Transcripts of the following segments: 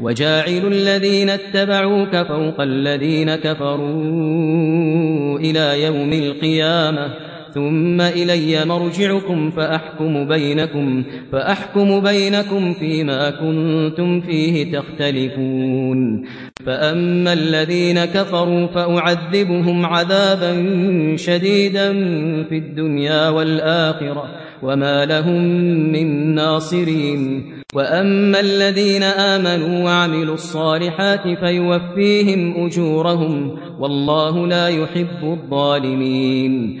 وجاعل الذين اتبعوك فوق الذين كفروا إلى يوم القيامة. ثم إلي مرجعكم فأحكم بينكم فأحكم بينكم فيما كنتم فيه تختلفون. فأما الذين كفروا فأعذبهم عذابا شديدا في الدنيا والآخرة وما لهم من ناصرين. وأما الذين آمنوا وعملوا الصالحات فيوفيهم أجورهم والله لا يحب الظالمين.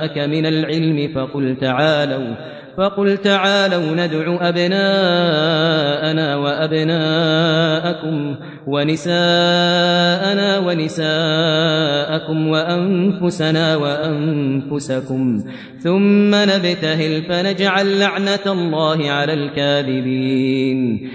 جاءك من العلم فقل تعالوا فقل تعالوا ندع أبناءنا وأبناءكم ونساءنا ونساءكم وأنفسنا وأنفسكم ثم نبتهل فنجعل لعنة الله على الكاذبين.